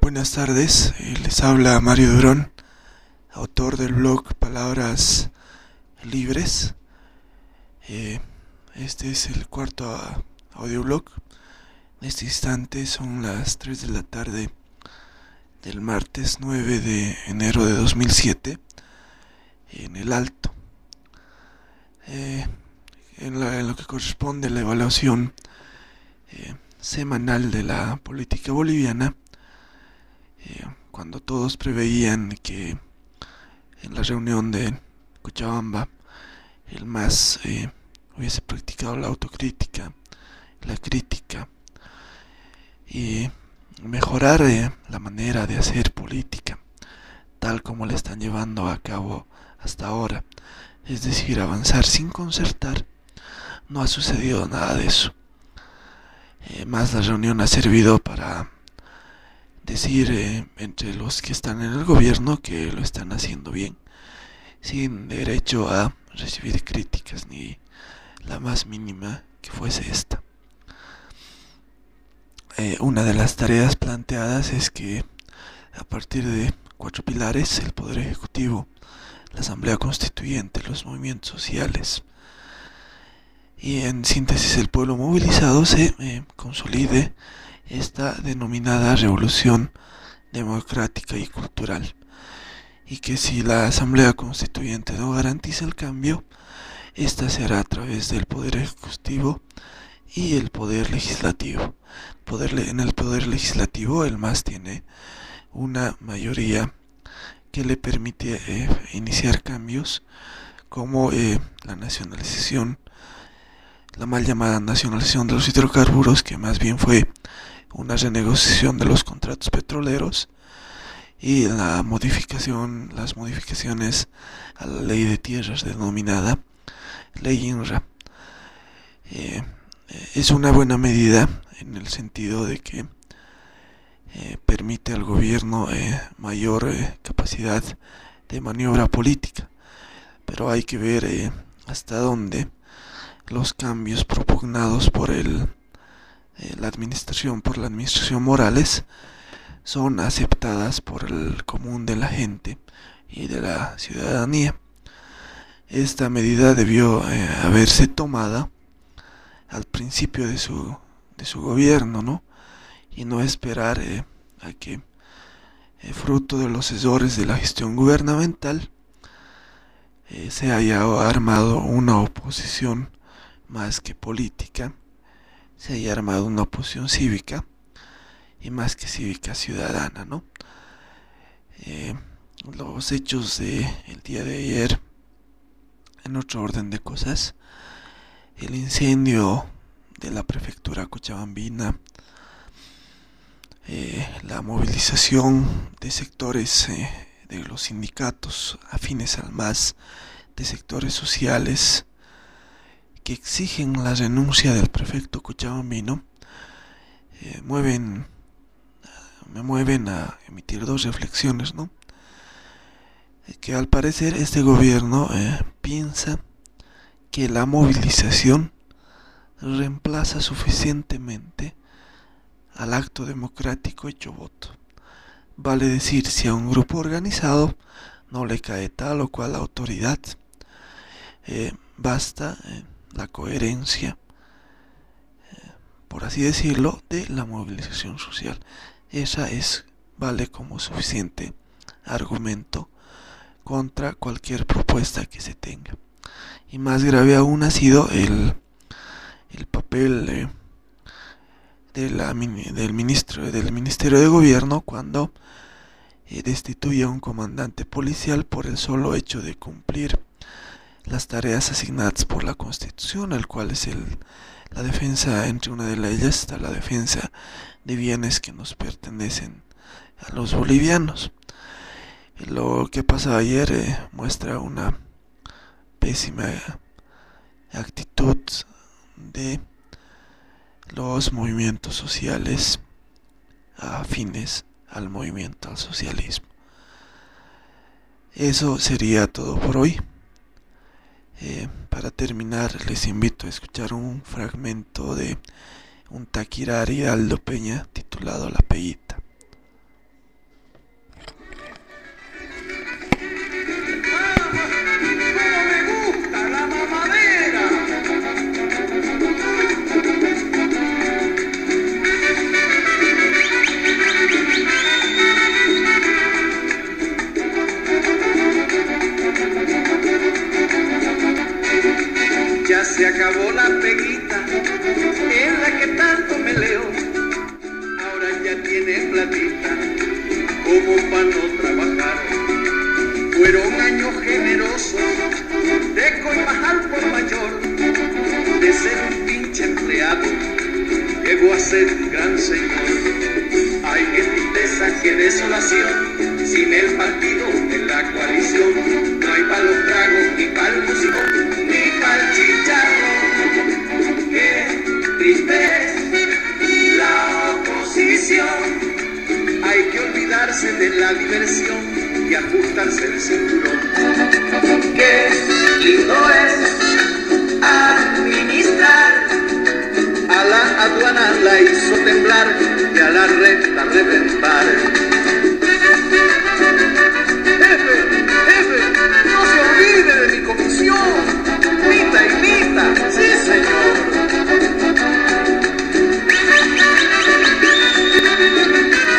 buenas tardes, eh, les habla Mario Durón, autor del blog Palabras Libres. Eh, este es el cuarto audioblog. En este instante son las 3 de la tarde del martes 9 de enero de 2007 en el Alto. Eh, en, lo que corresponde a la evaluación semanal de la política boliviana, eh, cuando todos preveían que en la reunión de Cochabamba el MAS eh, hubiese practicado la autocrítica, la crítica y mejorar eh, la manera de hacer política tal como la están llevando a cabo hasta ahora, es decir, avanzar sin concertar, no ha sucedido nada de eso. más la reunión ha servido para decir eh, entre los que están en el gobierno que lo están haciendo bien, sin derecho a recibir críticas ni la más mínima que fuese esta. Eh, una de las tareas planteadas es que a partir de cuatro pilares, el Poder Ejecutivo, la Asamblea Constituyente, los movimientos sociales y en síntesis el pueblo movilizado se eh, consolide esta denominada revolución democrática y cultural, y que si la Asamblea Constituyente no garantiza el cambio, esta será a través del Poder Ejecutivo y el Poder Legislativo. Poder, en el Poder Legislativo el MAS tiene una mayoría que le permite eh, iniciar cambios como eh, la nacionalización, la mal llamada nacionalización de los hidrocarburos, que más bien fue una renegociación de los contratos petroleros y la modificación, las modificaciones a la ley de tierras denominada ley INRA. Eh, es una buena medida en el sentido de que eh, permite al gobierno eh, mayor capacidad de maniobra política, pero hay que ver hasta dónde los cambios propugnados por el eh, la administración por la administración Morales son aceptadas por el común de la gente y de la ciudadanía. Esta medida debió eh, haberse tomada al principio de su, de su gobierno, ¿no? Y no esperar eh, a que, fruto de los errores de la gestión gubernamental, se haya armado una oposición más que política se haya armado una oposición cívica y más que cívica ciudadana, ¿no? Eh, los hechos del el día de ayer, en otro orden de cosas, el incendio de la prefectura cochabambina, eh, la movilización de sectores eh, de los sindicatos afines al MAS, de sectores sociales, que exigen la renuncia del prefecto Cochabambino eh, mueven me mueven a emitir dos reflexiones, ¿no? Eh, que al parecer este gobierno eh, piensa que la movilización reemplaza suficientemente al acto democrático hecho voto. Vale decir, si a un grupo organizado no le cae tal o cual autoridad, basta la coherencia, por así decirlo, de la movilización social. Esa es, vale como suficiente argumento contra cualquier propuesta que se tenga. Y más grave aún ha sido el, el papel de la, del, ministro, del Ministerio de Gobierno cuando eh, destituye a un comandante policial por el solo hecho de cumplir las tareas asignadas por la Constitución, el cual es el, la defensa, entre una de ellas está la defensa de bienes que nos pertenecen a los bolivianos. Lo que pasó ayer eh, muestra una pésima actitud de los movimientos sociales afines al movimiento al socialismo. Eso sería todo por hoy. Eh, para terminar, les invito a escuchar un fragmento de un taquirari Aldo Peña titulado La Peguita. Platita como para no trabajar. Fueron años generosos de Coimajal por mayor, de ser un pinche empleado, llegó a ser un gran señor. Ay, qué tristeza, qué desolación, sin el partido en la coalición, no hay para los tragos, ni para el músico, ni para el. A la